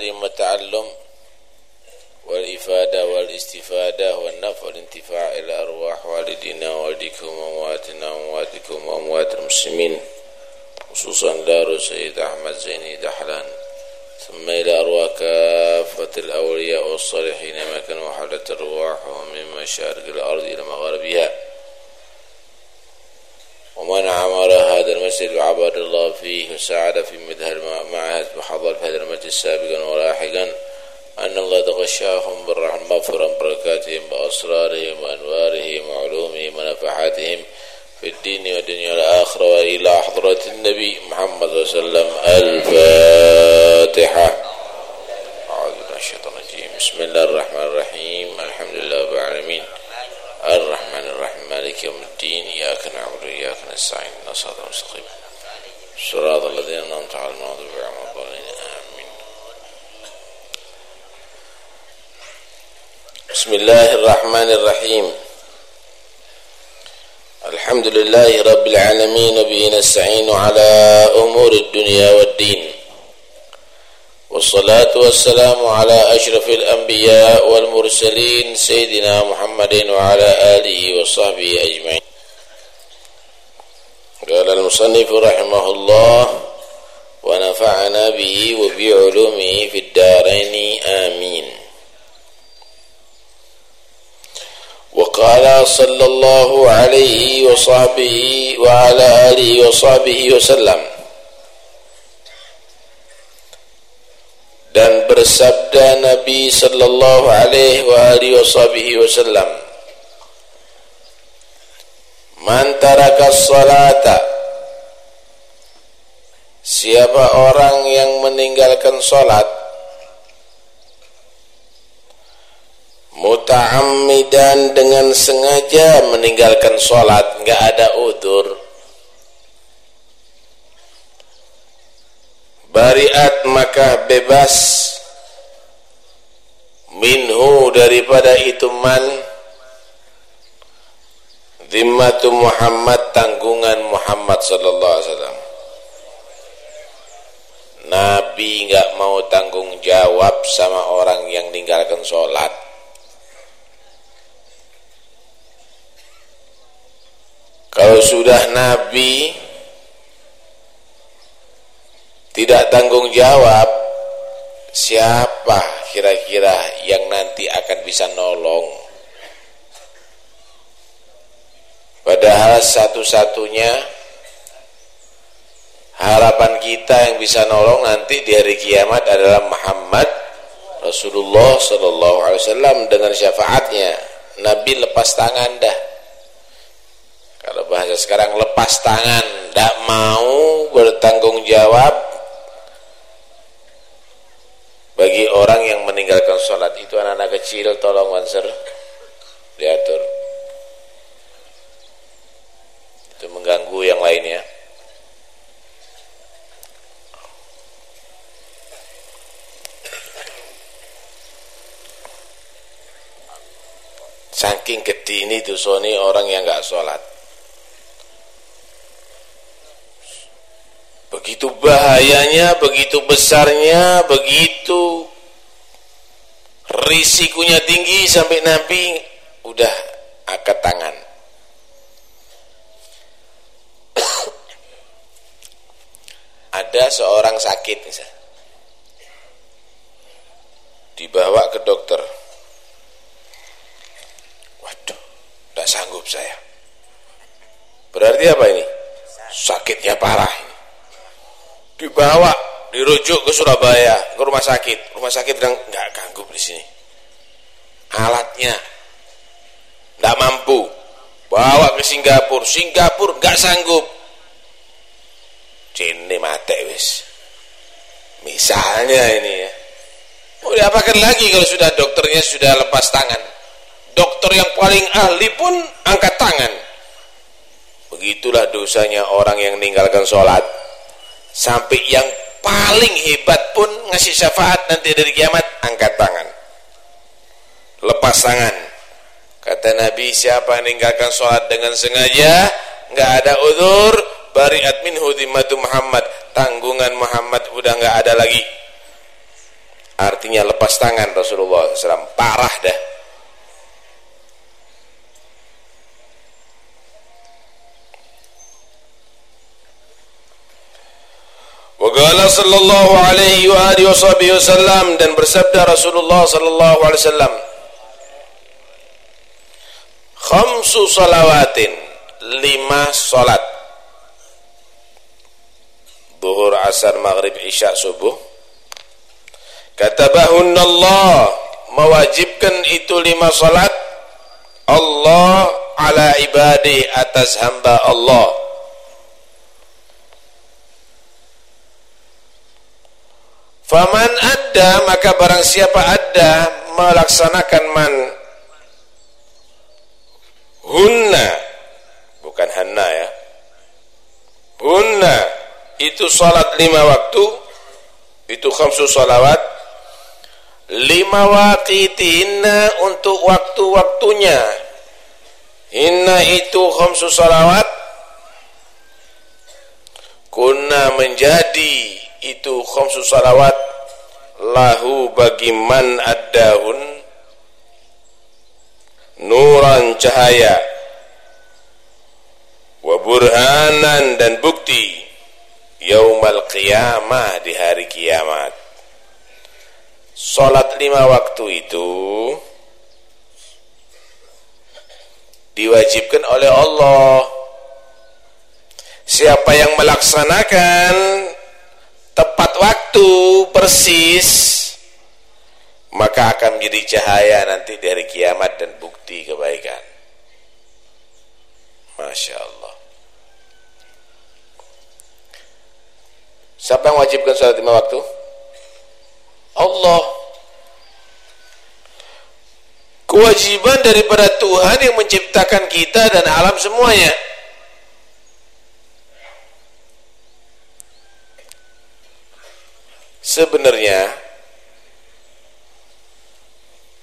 التعليم والتعلم والإفادة والاستفادة والنفع والانتفاع إلى أرواح والدينا ووالديكم وأمواتنا وأمواتكم وأموات المسلمين خصوصا دار سيد أحمد زيني دحلان. ثم إلى أرواح كافة الأولياء والصالحين ما كانوا حولة أرواحهم من مشارق الأرض إلى مغاربها. ومن عمر هذا المسجد وعبد الله فيه وساعد في مدهر معهد وحضر في هذا المجلس سابقا ولاحقا أن الله تغشاهم بالرحمة مغفرا بركاتهم بأسرارهم وأنوارهم وعلومهم ونفحاتهم في الدين والدنيا والآخرة وإلى حضرة النبي محمد صلى الله عليه وسلم. الفاتحة. أعوذ بالله الشيطان الرجيم. بسم الله الرحمن الرحيم. الحمد لله رب العالمين. الرحمن الرحيم مالك يوم الدين إياك نعبد وإياك نستعين نصراط المستقيم صراط الذين أنعمت عليهم غير المغضوب عليهم آمين بسم الله الرحمن الرحيم الحمد لله رب العالمين وبه نستعين على أمور الدنيا والدين والصلاة والسلام على أشرف الأنبياء والمرسلين سيدنا محمد وعلى آله وصحبه أجمعين. قال المصنف رحمه الله ونفعنا به وبعلومه في الدارين آمين. وقال صلى الله عليه وصحبه وعلى آله وصحبه وسلم dan bersabda Nabi sallallahu alaihi wa alihi wasallam Man taraka salata Siapa orang yang meninggalkan salat muta'ammidan dengan sengaja meninggalkan salat enggak ada udur bariat maka bebas minhu daripada itu man zimmatu Muhammad tanggungan Muhammad sallallahu alaihi wasallam. Nabi enggak mau tanggung jawab sama orang yang meninggalkan sholat. Kalau sudah Nabi tidak tanggung jawab siapa kira-kira yang nanti akan bisa nolong. Padahal satu-satunya harapan kita yang bisa nolong nanti di hari kiamat adalah Muhammad Rasulullah Sallallahu Alaihi Wasallam dengan syafaatnya. Nabi lepas tangan dah. Kalau bahasa sekarang lepas tangan tidak mau bertanggung jawab bagi orang yang meninggalkan sholat itu anak-anak kecil tolong wanser diatur. Itu mengganggu yang lainnya saking gede ini Sony orang yang nggak sholat begitu bahayanya, begitu besarnya, begitu risikonya tinggi sampai Nabi udah angkat tangan. Ada seorang sakit misalnya. Dibawa ke dokter. Waduh, tidak sanggup saya. Berarti apa ini? Sakitnya parah dibawa dirujuk ke Surabaya ke rumah sakit. Rumah sakit bilang nggak ganggu di sini. Alatnya. Nggak mampu. Bawa ke Singapura. Singapura nggak sanggup. Cini mate wis. Misalnya ini ya. Mau diapakan lagi kalau sudah dokternya sudah lepas tangan? Dokter yang paling ahli pun angkat tangan. Begitulah dosanya orang yang meninggalkan sholat sampai yang paling hebat pun ngasih syafaat nanti dari kiamat angkat tangan. Lepas tangan. Kata Nabi siapa yang meninggalkan sholat dengan sengaja nggak ada udur bariat minhu zimmatu Muhammad. Tanggungan Muhammad udah nggak ada lagi. Artinya lepas tangan Rasulullah SAW parah dah Waqala sallallahu alaihi wa alihi wasallam dan bersabda Rasulullah sallallahu alaihi wasallam Khamsu salawatin lima salat. Zuhur, asar, maghrib, isya, subuh. Katabahunna Allah mewajibkan itu lima salat. Allah ala ibadi atas hamba Allah Faman ada maka barang siapa ada melaksanakan man. Hunna bukan hanna ya. Hunna itu salat lima waktu itu khamsu salawat. Lima waqitinna untuk waktu-waktunya. Inna itu khamsu salawat. Kunna menjadi itu khamsu salawat. Lahu bagi man addahun. Nuran cahaya. Wa burhanan dan bukti. Yaumal qiyamah di hari kiamat. Salat lima waktu itu diwajibkan oleh Allah. Siapa yang melaksanakan tepat waktu persis. Maka akan menjadi cahaya nanti dari kiamat dan bukti kebaikan. Masya Allah. Siapa yang wajibkan sholat lima waktu? Allah. Kewajiban daripada Tuhan yang menciptakan kita dan alam semuanya sebenarnya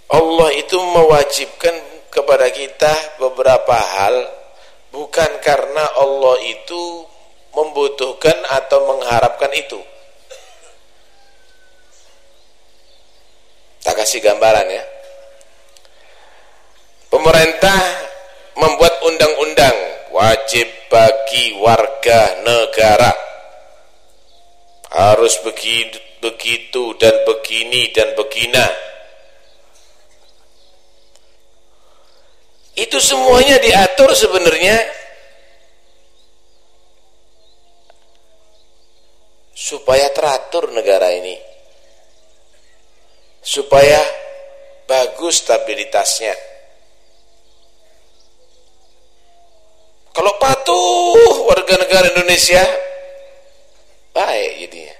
Allah itu mewajibkan kepada kita beberapa hal bukan karena Allah itu membutuhkan atau mengharapkan itu. Tak kasih gambaran ya. Pemerintah membuat undang-undang wajib bagi warga negara. Harus begitu begitu dan begini dan begina. Itu semuanya diatur sebenarnya. Supaya teratur negara ini. Supaya bagus stabilitasnya. Kalau patuh warga negara Indonesia baik jadinya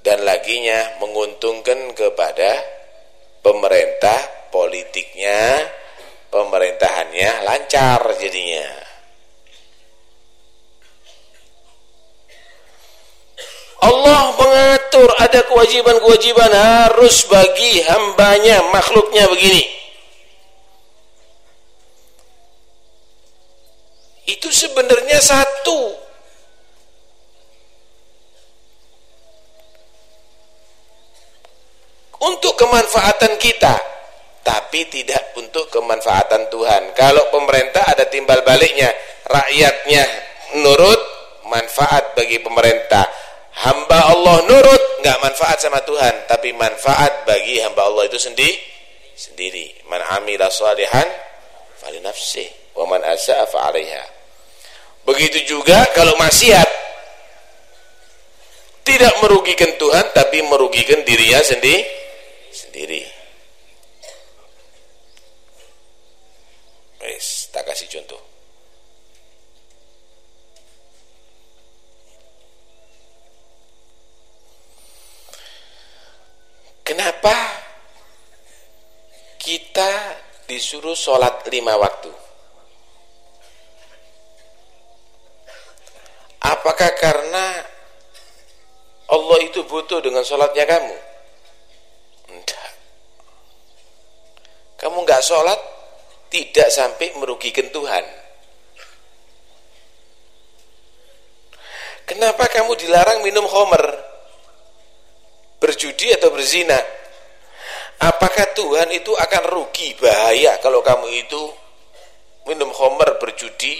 dan laginya menguntungkan kepada pemerintah politiknya pemerintahannya lancar jadinya. Allah mengatur ada kewajiban-kewajiban harus bagi hambanya makhluknya begini. Itu sebenarnya satu untuk kemanfaatan kita tapi tidak untuk kemanfaatan Tuhan. Kalau pemerintah ada timbal baliknya rakyatnya nurut manfaat bagi pemerintah. Hamba Allah nurut nggak manfaat sama Tuhan tapi manfaat bagi hamba Allah itu sendiri sendiri. Man amila salihan fali nafsih wa man asa'a begitu juga kalau maksiat tidak merugikan Tuhan tapi merugikan dirinya sendiri sendiri. Wes, tak kasih contoh. Kenapa kita disuruh sholat lima waktu? Apakah karena Allah itu butuh dengan sholatnya kamu? Nggak sholat tidak sampai merugikan Tuhan. Kenapa kamu dilarang minum homer? Berjudi atau berzina? Apakah Tuhan itu akan rugi? Bahaya kalau kamu itu minum homer berjudi.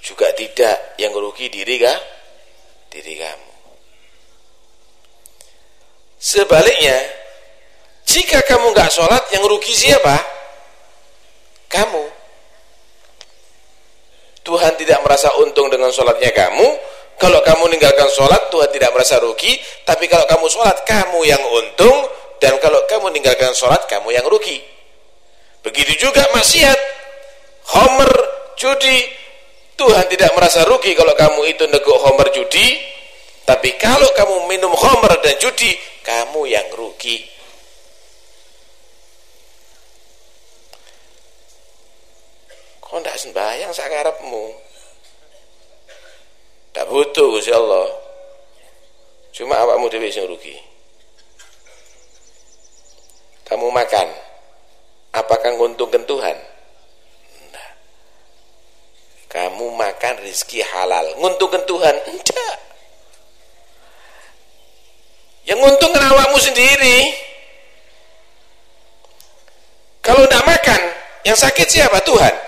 Juga tidak yang rugi diri kah? diri kamu. Sebaliknya jika kamu nggak sholat yang rugi siapa? kamu. Tuhan tidak merasa untung dengan sholatnya kamu. Kalau kamu meninggalkan sholat Tuhan tidak merasa rugi. Tapi kalau kamu sholat kamu yang untung. Dan kalau kamu meninggalkan sholat kamu yang rugi. Begitu juga maksiat homer judi. Tuhan tidak merasa rugi kalau kamu itu neguk homer judi. Tapi kalau kamu minum homer dan judi kamu yang rugi kok tidak sembahyang sakarepmu tak butuh Gusti Allah. Cuma awakmu dhewe sing rugi. Kamu makan. Apakah nguntungkan Tuhan? Kamu makan rizki halal. Nguntungkan Tuhan? Enggak yang nguntungkan awakmu sendiri. Kalau tidak makan yang sakit siapa? Tuhan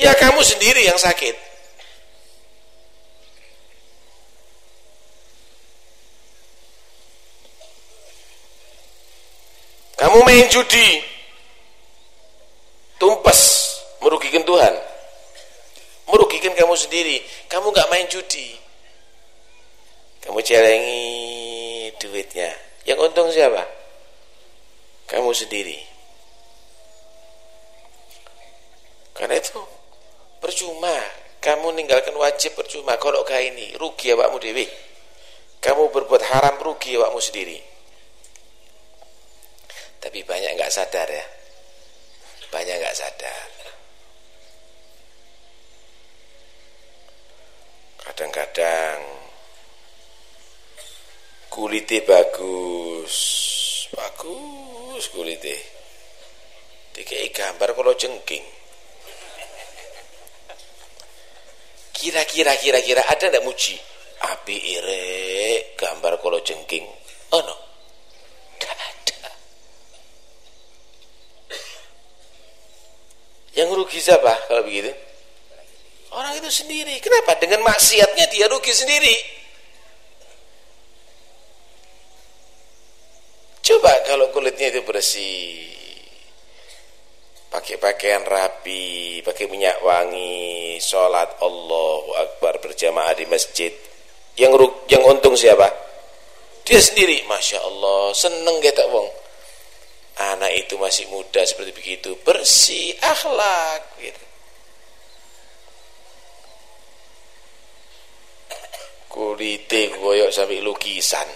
ya kamu sendiri yang sakit. Kamu main judi. Tumpas merugikan Tuhan. Merugikan kamu sendiri. Kamu gak main judi. Kamu celengi duitnya. Yang untung siapa? Kamu sendiri. Karena itu percuma. Kamu ninggalkan wajib percuma. Kalau kayak ini rugi awakmu dewi. Kamu berbuat haram rugi awakmu sendiri. Tapi banyak nggak sadar ya? Banyak nggak sadar. Kadang-kadang kulitnya bagus. Bagus kulitnya. Dikai gambar kalau jengking kira-kira kira-kira ada ndak muji api ire gambar kalau jengking oh no Yang rugi siapa kalau begitu? Orang itu sendiri. Kenapa? Dengan maksiatnya dia rugi sendiri. Coba kalau kulitnya itu bersih. Pakai pakaian rapi, pakai minyak wangi, sholat Allahu Akbar berjamaah di masjid. Yang yang untung siapa? Dia sendiri. Masya Allah, seneng kita wong anak itu masih muda seperti begitu bersih akhlak gitu. kulite goyok sampai lukisan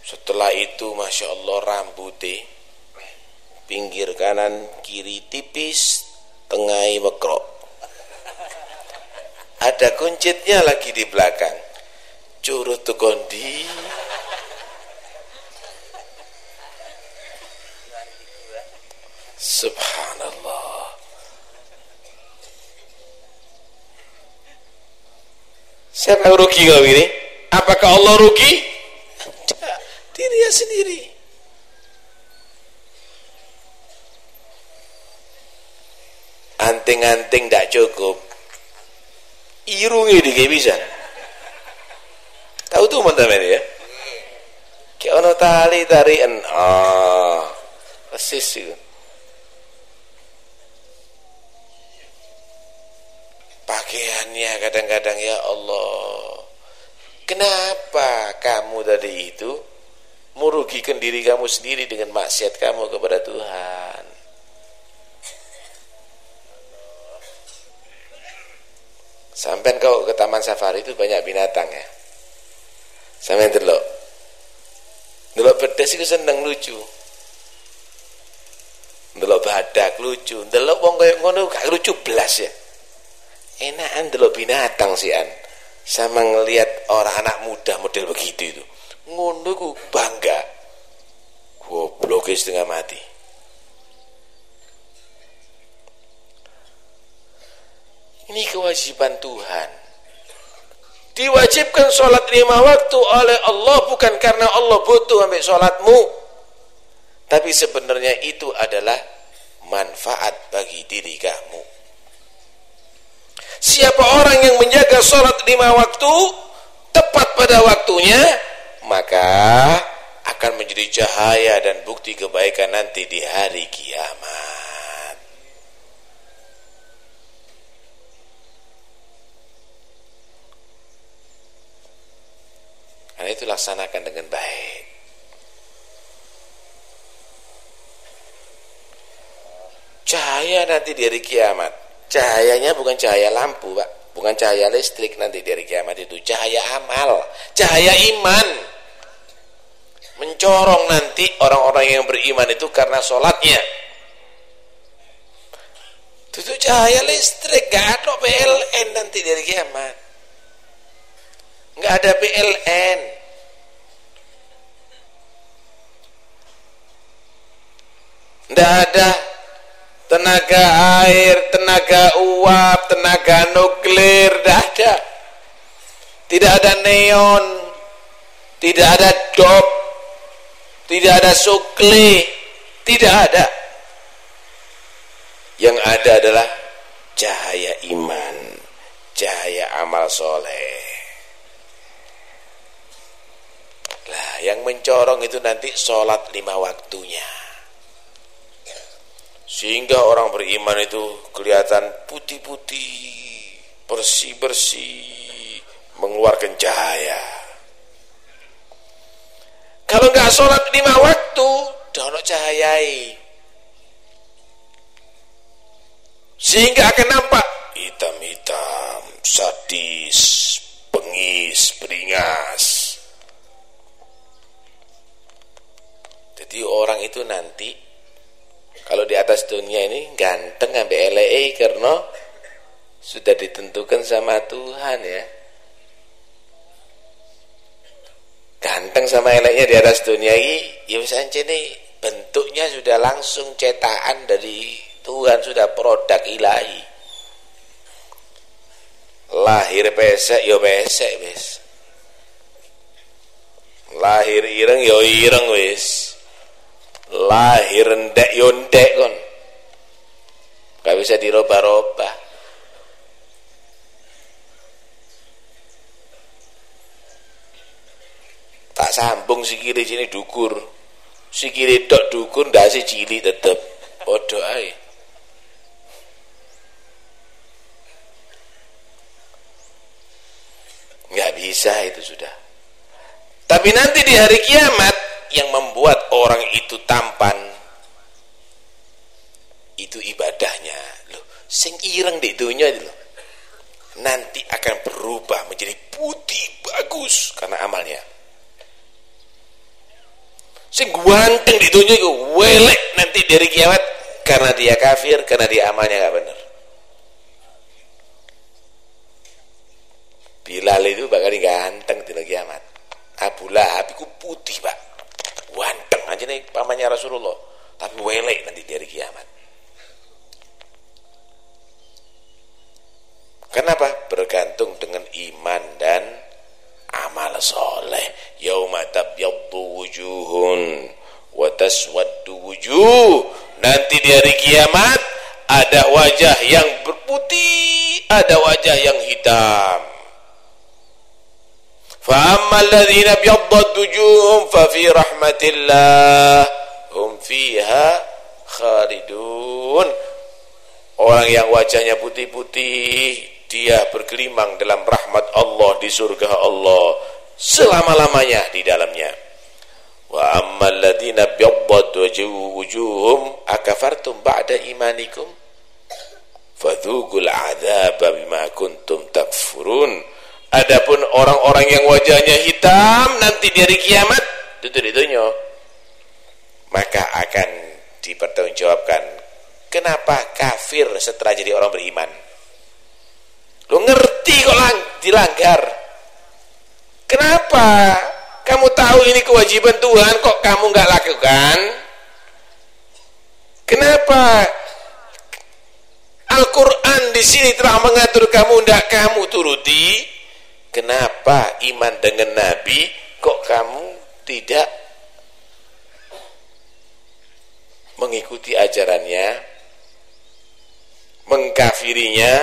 setelah itu Masya Allah rambutnya pinggir kanan kiri tipis tengah mekrok ada kuncitnya lagi di belakang curut tuh kondi Subhanallah. Siapa yang rugi kalau ini? Apakah Allah rugi? Tidak, dirinya sendiri. Anting-anting tidak cukup. Irungi di bisa. Tahu tuh teman-teman ya? Kayak ono tali tarian. Ah, persis itu. pakaiannya kadang-kadang ya Allah kenapa kamu tadi itu merugikan diri kamu sendiri dengan maksiat kamu kepada Tuhan sampai kau ke taman safari itu banyak binatang ya? Sampai delok. Delok bedes itu seneng lucu. Delok badak lucu. Delok wong koyo ngono gak lucu belas ya? Enakan delok binatang sih an. Sama ngelihat orang anak muda model begitu itu. Ngono ku bangga. Goblok setengah mati ini kewajiban Tuhan. Diwajibkan sholat lima waktu oleh Allah bukan karena Allah butuh ambil sholatmu. Tapi sebenarnya itu adalah manfaat bagi diri kamu. Siapa orang yang menjaga sholat lima waktu tepat pada waktunya maka akan menjadi cahaya dan bukti kebaikan nanti di hari kiamat Karena itu laksanakan dengan baik. Cahaya nanti di hari kiamat. Cahayanya bukan cahaya lampu, Pak. Bukan cahaya listrik nanti di hari kiamat itu. Cahaya amal. Cahaya iman. Mencorong nanti orang-orang yang beriman itu karena sholatnya. Itu cahaya listrik. Gak ada PLN nanti di hari kiamat nggak ada PLN nggak ada. Tenaga air, tenaga uap, tenaga nuklir, nggak ada. Tidak ada neon tidak ada dop tidak ada sukli tidak ada. Yang ada adalah cahaya iman cahaya amal soleh. Lah, yang mencorong itu nanti sholat lima waktunya. Sehingga orang beriman itu kelihatan putih-putih, bersih-bersih, mengeluarkan cahaya. Kalau nggak sholat lima waktu, dono cahayai. Sehingga akan nampak hitam-hitam, sadis, pengis, beringas. Jadi orang itu nanti kalau di atas dunia ini ganteng sampai LA karena sudah ditentukan sama Tuhan ya. Ganteng sama eleknya di atas dunia ini, ya ini bentuknya sudah langsung cetakan dari Tuhan, sudah produk ilahi. Lahir pesek, yo ya pesek wis. Lahir ireng, yo ya ireng wis lahir ndek yo ndek kon. Gak bisa diroba-roba tak sambung si kiri sini dukur. Si kiri dok dukur si cili tetep. Bodoh aja nggak bisa itu sudah. Tapi nanti di hari kiamat yang membuat orang itu tampan itu ibadahnya. Loh sing ireng di dunia itu loh. Nanti akan berubah menjadi putih bagus karena amalnya. Sing ganteng di dunia itu welek nanti dari kiamat karena dia kafir karena dia amalnya gak benar. Bilal itu bakal ganteng di kiamat. Abu Lahab itu putih pak Wanteng aja nih pamannya Rasulullah. Tapi welek nanti di hari kiamat. Kenapa? Bergantung dengan iman dan amal soleh. Yauma tabyaddu wujuhun wa taswaddu wujuh. Nanti di hari kiamat ada wajah yang berputih, ada wajah yang hitam. فأما الذين ابيضت وجوههم ففي رحمة الله هم فيها khalidun orang yang wajahnya putih-putih dia bergelimang dalam rahmat Allah di surga Allah selama-lamanya di dalamnya wa ammal ladzina biyaddat wujuhum akafartum ba'da imanikum fadhuqul adzaba bima kuntum takfurun Adapun orang-orang yang wajahnya hitam nanti di hari kiamat itu itunya maka akan dipertanggungjawabkan kenapa kafir setelah jadi orang beriman? Lu ngerti kok lang dilanggar? Kenapa? Kamu tahu ini kewajiban Tuhan kok kamu nggak lakukan? Kenapa? Al-Quran di sini telah mengatur kamu tidak kamu turuti kenapa iman dengan Nabi kok kamu tidak mengikuti ajarannya mengkafirinya?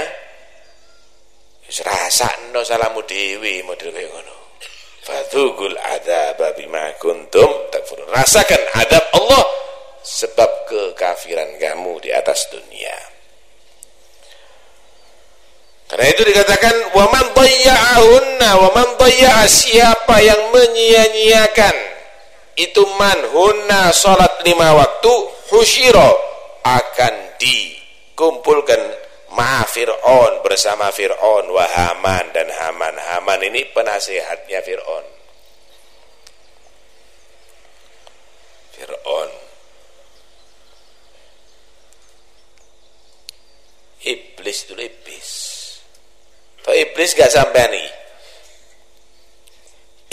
No salamu dewi model kaya ngono. Fadhugul adzab bima kuntum takfurun. Rasakan adab Allah sebab kekafiran kamu di atas dunia karena itu dikatakan waman waman siapa yang menyia-nyiakan? Itu man hunna salat lima waktu husyira akan dikumpulkan ma Fir'aun bersama Fir'aun wa Haman dan Haman. Haman ini penasehatnya Fir'aun. Fir'aun. Iblis itu iblis Tuh iblis gak sampai nih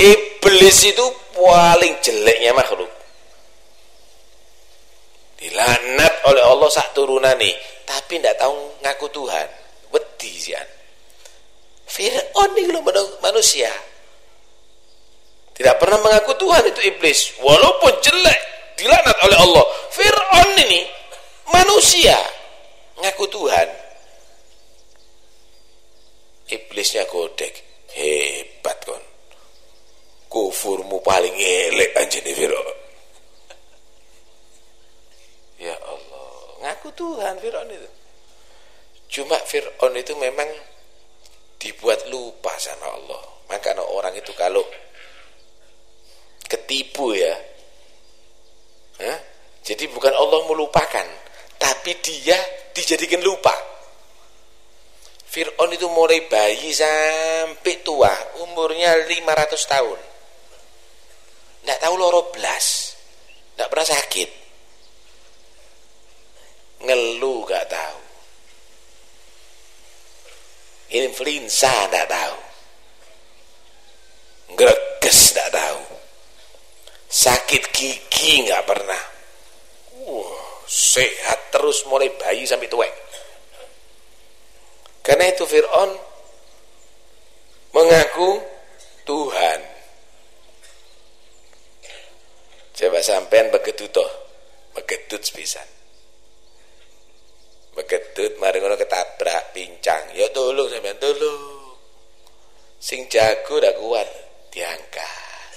Iblis itu paling jeleknya makhluk. Dilanat oleh Allah sak turunane tapi ndak tahu ngaku Tuhan. Wedi sian. Fir'aun ini manusia. Tidak pernah mengaku Tuhan itu iblis. Walaupun jelek dilanat oleh Allah. Fir'aun ini manusia. Ngaku Tuhan iblisnya godek hebat kon kufurmu paling elek anjene Fir'aun Ya Allah, ngaku Tuhan Fir'aun itu. Cuma Fir'aun itu memang dibuat lupa sama Allah. Maka orang itu kalau ketipu ya, Hah? jadi bukan Allah melupakan, tapi dia dijadikan lupa. Fir'aun itu mulai bayi sampai tua, umurnya 500 tahun. Tidak tahu loro belas, tidak pernah sakit. Ngeluh gak tahu. Influenza gak tahu. Greges gak tahu. Sakit gigi gak pernah. Uh, sehat terus mulai bayi sampai tua karena itu Fir'aun mengaku Tuhan coba sampean begitu toh begitu sepisan Begetut mari ngono ketabrak pincang. Ya tolong sampean tolong. Sing jago dak kuat diangkat.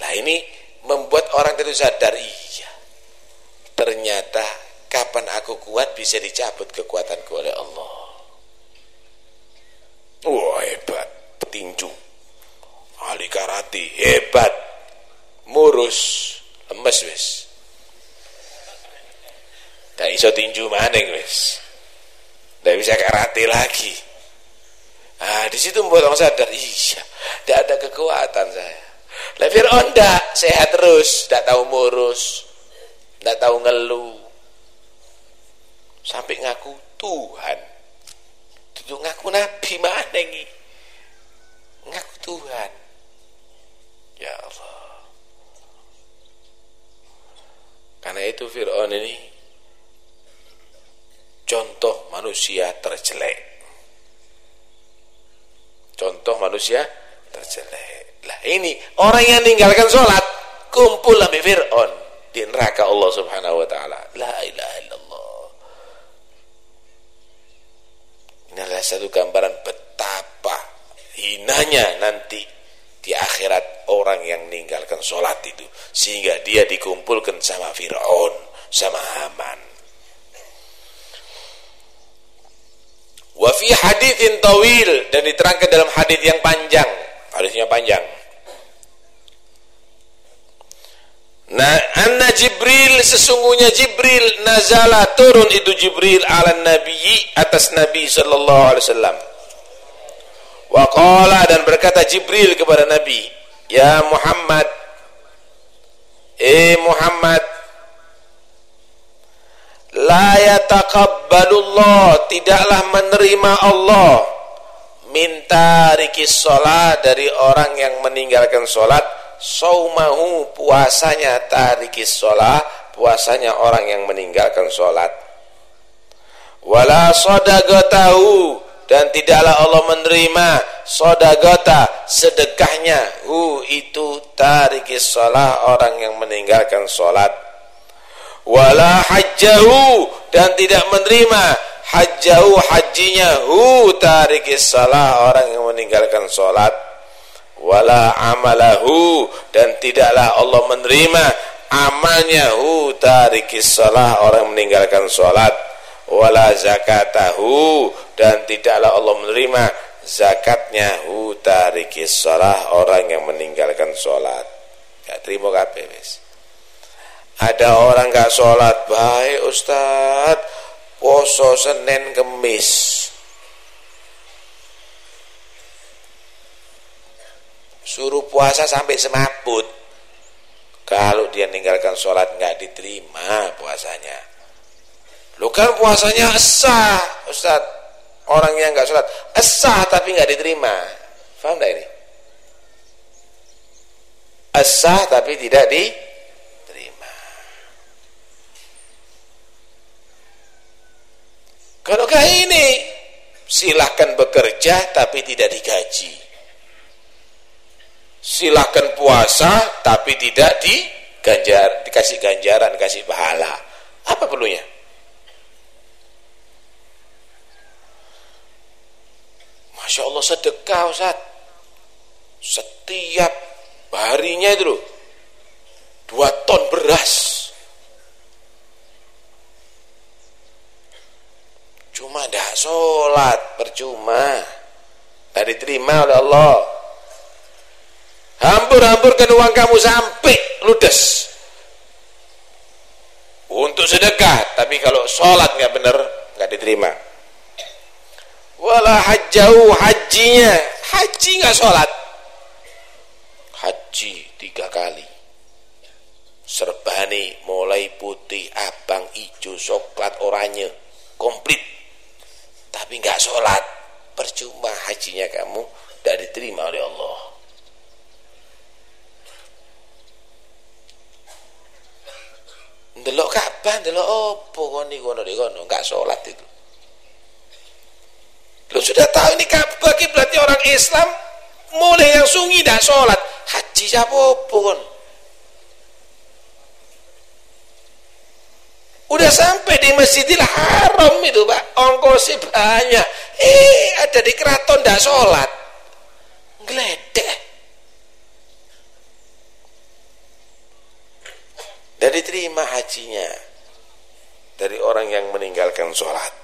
Lah ini membuat orang itu sadar iya. Ternyata kapan aku kuat bisa dicabut kekuatanku oleh Allah. Wah hebat, petinju, ahli karate, hebat, murus, lemes wis. Gak iso tinju maning wis. Gak bisa karate lagi. Ah, di situ membuat orang sadar, iya, tidak ada kekuatan saya. Lah Fir'aun sehat terus, tidak tahu murus, tidak tahu ngeluh. Sampai ngaku Tuhan. Itu ngaku nabi mana ini? Ngaku Tuhan. Ya Allah. Karena itu Fir'aun ini contoh manusia terjelek contoh manusia terjelek lah ini orang yang meninggalkan sholat kumpul sama Fir'aun di neraka Allah subhanahu wa ta'ala la ilaha illallah ini adalah satu gambaran betapa hinanya nanti di akhirat orang yang meninggalkan sholat itu sehingga dia dikumpulkan sama Fir'aun sama Haman Wa fi haditsin tawil dan diterangkan dalam hadis yang panjang. Hadisnya panjang. Nah, anna Jibril sesungguhnya Jibril nazala turun itu Jibril ala Nabi atas Nabi sallallahu alaihi wasallam. Wa qala dan berkata Jibril kepada Nabi, "Ya Muhammad, eh Muhammad, la yataqabbalullah tidaklah menerima Allah minta rikis sholat dari orang yang meninggalkan sholat saumahu puasanya tarikis sholat puasanya orang yang meninggalkan sholat. Wala sodagatahu dan tidaklah Allah menerima sodagota sedekahnya. Hu itu tarikis sholat orang yang meninggalkan sholat. Wala hajjahu dan tidak menerima hajjahu hajinya. Hu tarikis sholat orang yang meninggalkan sholat wala amalahu. Dan tidaklah Allah menerima amalnya. Hu tarikis sholat orang meninggalkan sholat wala zakatahu. Dan tidaklah Allah menerima zakatnya. Hu tarikis sholat orang yang meninggalkan sholat gak terima kabeh ada orang gak sholat baik Ustaz. Poso Senin Kemis suruh puasa sampai semaput kalau dia meninggalkan sholat nggak diterima puasanya. Lu kan puasanya sah Ustaz. Orang yang nggak sholat sah tapi nggak diterima. Paham tidak ini? Sah tapi tidak diterima. Kalau kayak ini silahkan bekerja tapi tidak digaji silahkan puasa tapi tidak diganjar dikasih ganjaran dikasih pahala. Apa perlunya? Masya Allah sedekah Ustaz. Setiap harinya itu loh dua ton beras. Cuma dah sholat percuma. Tidak diterima oleh Allah hampur-hampurkan uang kamu sampai ludes. Untuk sedekah tapi kalau sholat nggak benar nggak diterima. Wala hajjau hajinya. Haji nggak sholat. Haji tiga kali. Serbani mulai putih abang hijau coklat oranye komplit. Tapi nggak sholat. Percuma hajinya kamu tidak diterima oleh Allah Delok Ka'bah, delok opo kon niku ngono kono, enggak salat itu. Lo sudah tahu ini Ka'bah kiblatnya orang Islam, mulai yang sungi dah salat. Haji siapa kon? Udah sampai di Masjidil Haram itu, Pak. Ongkosnya banyak. Eh, ada di keraton dah salat. Gledek. Dan diterima hajinya dari orang yang meninggalkan sholat.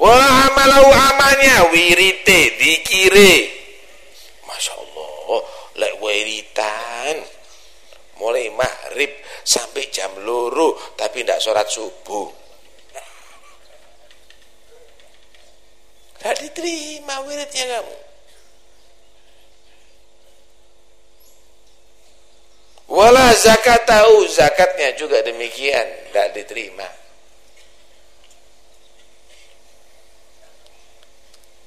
Wala amalau amalnya wirite dikire. Masya Allah lek wiritan. Mulai maghrib sampai jam luru tapi tidak sholat subuh. Tidak diterima wiridnya kamu Wala zakat tahu zakatnya juga demikian tidak diterima.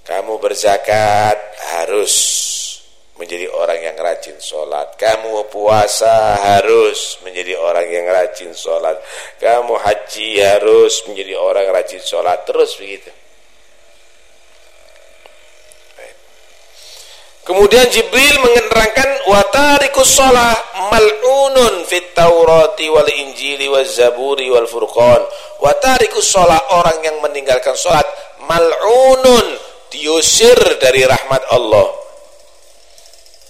Kamu berzakat harus menjadi orang yang rajin sholat. Kamu puasa harus menjadi orang yang rajin sholat. Kamu haji harus menjadi orang rajin sholat. Terus begitu. Kemudian Jibril menerangkan watarikus shalah mal'unun fit Taurati wal Injili wal Zaburi wal Furqan. Watarikus shalah orang yang meninggalkan salat mal'unun diusir dari rahmat Allah.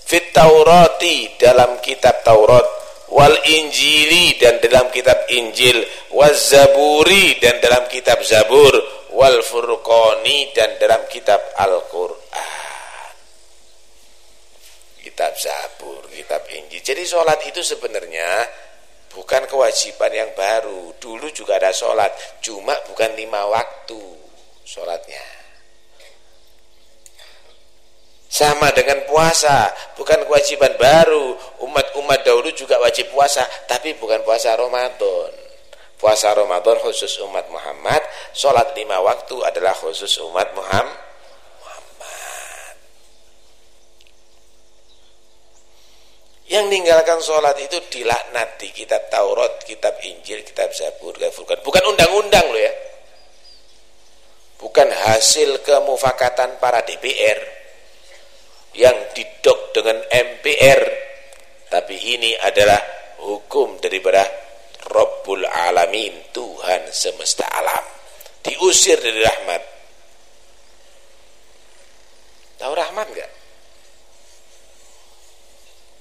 Fit Taurati dalam kitab Taurat wal Injili dan dalam kitab Injil wal Zaburi dan dalam kitab Zabur wal Furqani dan dalam kitab Al-Qur'an kitab Zabur, kitab Injil. Jadi sholat itu sebenarnya bukan kewajiban yang baru. Dulu juga ada sholat, cuma bukan lima waktu sholatnya. Sama dengan puasa, bukan kewajiban baru. Umat-umat dahulu juga wajib puasa, tapi bukan puasa Ramadan. Puasa Ramadan khusus umat Muhammad, sholat lima waktu adalah khusus umat Muhammad. Yang meninggalkan sholat itu dilaknat di kitab Taurat, kitab Injil, kitab Zabur, kitab Furqan. Bukan undang-undang loh ya. bukan hasil kemufakatan para DPR yang didok dengan MPR tapi ini adalah hukum daripada Rabbul Alamin Tuhan semesta alam. Diusir dari rahmat. Tahu rahmat enggak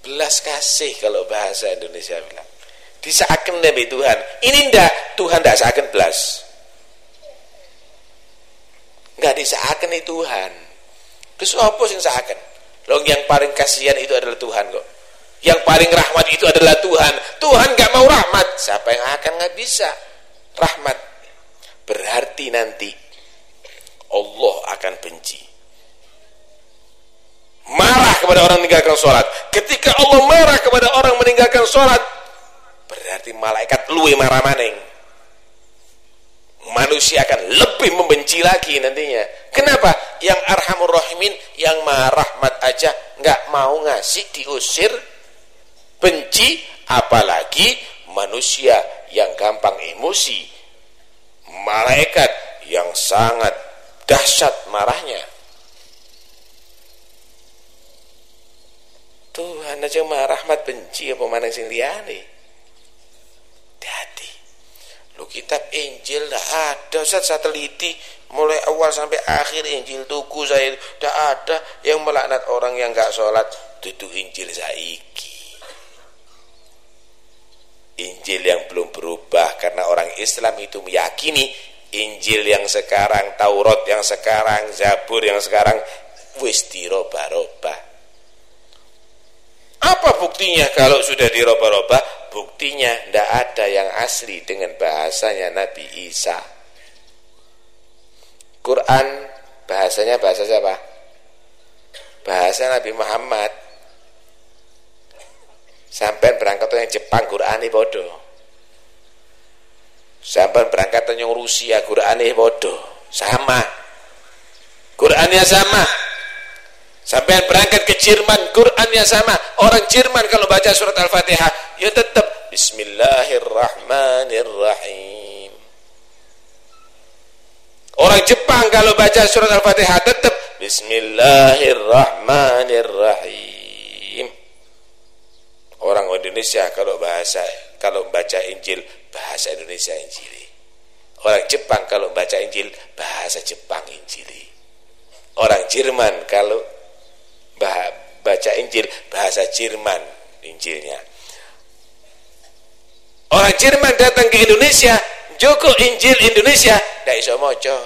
belas kasih kalau bahasa Indonesia bilang. Disaakan demi Tuhan. Ini ndak Tuhan ndak seakan belas. Nggak disaakan itu Tuhan. Terus apa sih seakan Loh yang paling kasihan itu adalah Tuhan kok. Yang paling rahmat itu adalah Tuhan. Tuhan nggak mau rahmat. Siapa yang akan nggak bisa rahmat? Berarti nanti Allah akan benci marah kepada orang meninggalkan sholat. Ketika Allah marah kepada orang meninggalkan sholat berarti malaikat luwe marah maning. Manusia akan lebih membenci lagi nantinya. Kenapa? Yang arhamur rahimin yang maha rahmat aja nggak mau ngasih diusir. Benci apalagi manusia yang gampang emosi. Malaikat yang sangat dahsyat marahnya Tuhan aja mah rahmat benci apa mana sing liyane. Hati. Lu kitab Injil dah ada Ustaz saya teliti mulai awal sampai akhir Injil tuku saya dah ada yang melaknat orang yang enggak sholat itu Injil saiki. Injil yang belum berubah karena orang Islam itu meyakini Injil yang sekarang, Taurat yang sekarang, Zabur yang sekarang wis dirobah-robah apa buktinya kalau sudah diroba-roba? Buktinya tidak ada yang asli dengan bahasanya Nabi Isa. Quran bahasanya bahasa siapa? Bahasa Nabi Muhammad. Sampai berangkat yang Jepang Quran ini bodoh. Sampai berangkat yang Rusia Quran ini bodoh. Sama. Qurannya sama. Sampai berangkat ke Jerman, Qurannya sama. Orang Jerman kalau baca surat Al-Fatihah, ya tetap Bismillahirrahmanirrahim. Orang Jepang kalau baca surat Al-Fatihah tetap Bismillahirrahmanirrahim. Orang Indonesia kalau bahasa kalau baca Injil bahasa Indonesia Injil. Orang Jepang kalau baca Injil bahasa Jepang Injil. Orang Jerman kalau baca Injil bahasa Jerman Injilnya. Orang Jerman datang ke Indonesia Joko Injil Indonesia. Tidak bisa moco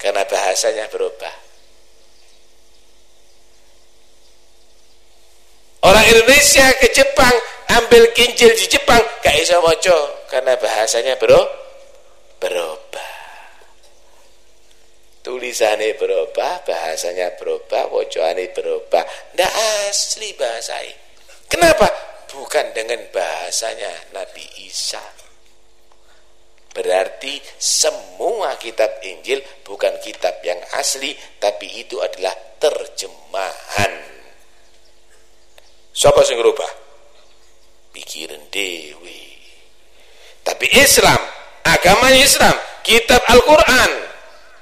karena bahasanya berubah. Orang Indonesia ke Jepang ambil Injil di Jepang gak bisa moco karena bahasanya bro berubah tulisannya berubah, bahasanya berubah, wojoannya berubah. Tidak asli bahasanya. Kenapa? Bukan dengan bahasanya Nabi Isa. Berarti semua kitab Injil bukan kitab yang asli, tapi itu adalah terjemahan. Siapa yang berubah? Pikiran dewi. Tapi Islam, agamanya Islam, kitab Al-Quran,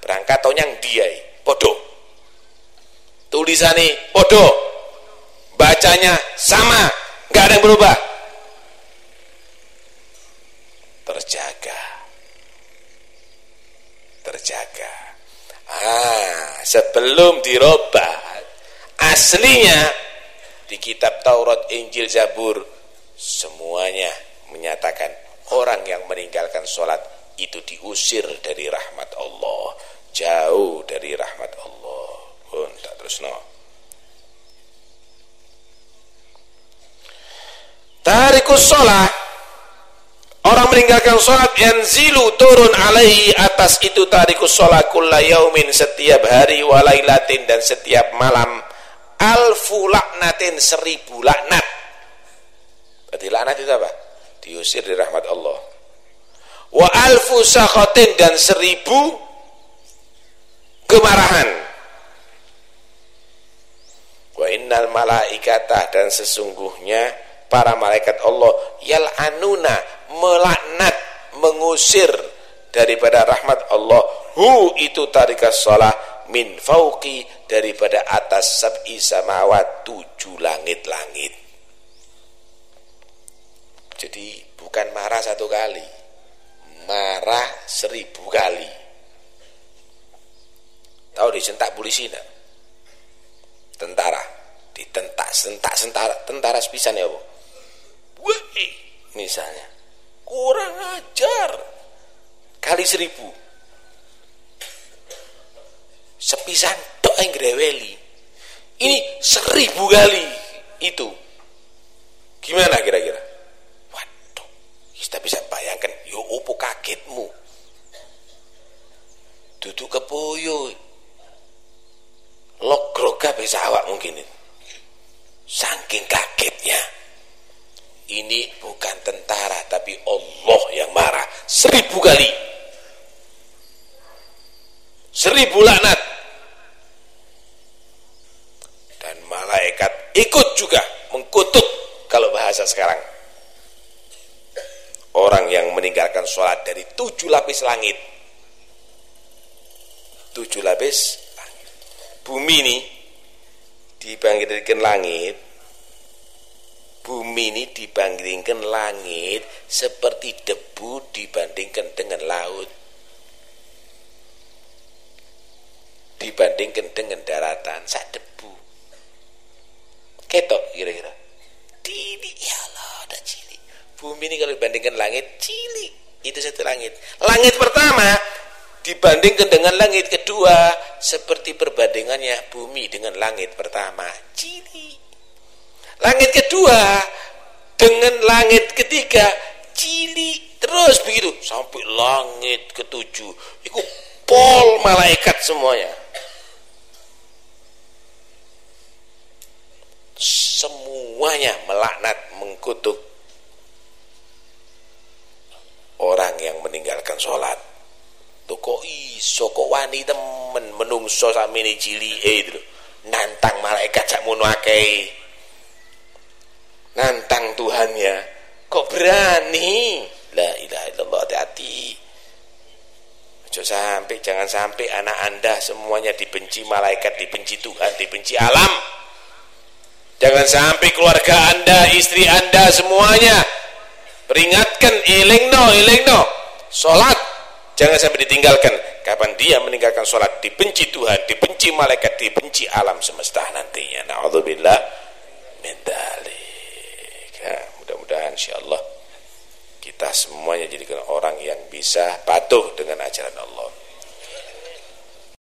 berangkat tonyang dia podo. Tulisannya podo. Bacanya sama. Nggak ada yang berubah. Terjaga. Terjaga. Ah sebelum dirubah aslinya di kitab Taurat Injil Zabur semuanya menyatakan orang yang meninggalkan sholat itu diusir dari rahmat Allah jauh dari rahmat Allah. Pun tak terus no tarikus sholat. Orang meninggalkan sholat yanzilu turun alaihi atas itu tarikus sholat kulla yaumin setiap hari walailatin dan setiap malam. Alfu laknatin seribu laknat. Berarti laknat itu apa? diusir dari rahmat Allah. Wa alfu sakhatin dan seribu kemarahan. Wa innal malaikata dan sesungguhnya para malaikat Allah yal anuna melaknat mengusir daripada rahmat Allah. Hu itu tarikas sholat min fauqi daripada atas sab'i samawat tujuh langit-langit. Jadi bukan marah satu kali marah seribu kali tahu disentak polisi enggak tentara. Ditentak sentak sentara. Tentara sepisan ya bu? Misalnya. Kurang ajar. Kali seribu. Sepisan tok yang greweli ini seribu kali itu. Gimana kira-kira waduh kita bisa bayangkan yo opo kagetmu duduk kepoyo awak mungkin saking kagetnya. Ini bukan tentara tapi Allah yang marah. Seribu kali. Seribu laknat. Dan malaikat ikut juga mengkutuk kalau bahasa sekarang. Orang yang meninggalkan sholat dari tujuh lapis langit. Tujuh lapis bumi ini dibangkitkan langit bumi ini dibandingkan langit seperti debu dibandingkan dengan laut. Dibandingkan dengan daratan sak debu. Ketok kira-kira. Cilik ya Allah ada cilik. Bumi ini kalau dibandingkan langit cilik. Itu satu langit. Langit pertama dibandingkan dengan langit kedua seperti perbandingannya bumi dengan langit pertama. Cilik langit kedua dengan langit ketiga cilik terus begitu sampai langit ketujuh. Itu pol malaikat semuanya. Semuanya melaknat mengkutuk orang yang meninggalkan sholat tuh kok iso? Kok wani temen menungso cili eh itu nantang malaikat sak mono nantang Tuhannya kok berani? La ilaha illallah hati-hati. Sampai jangan sampai anak anda semuanya dibenci malaikat dibenci Tuhan dibenci alam. Jangan sampai keluarga anda istri anda semuanya peringatkan ilingno ilingno sholat jangan sampai ditinggalkan. Kapan dia meninggalkan sholat dibenci Tuhan dibenci malaikat dibenci alam semesta nantinya. Na'udzubillah min ya mudah-mudahan insyaallah kita semuanya jadikan orang yang bisa patuh dengan ajaran Allah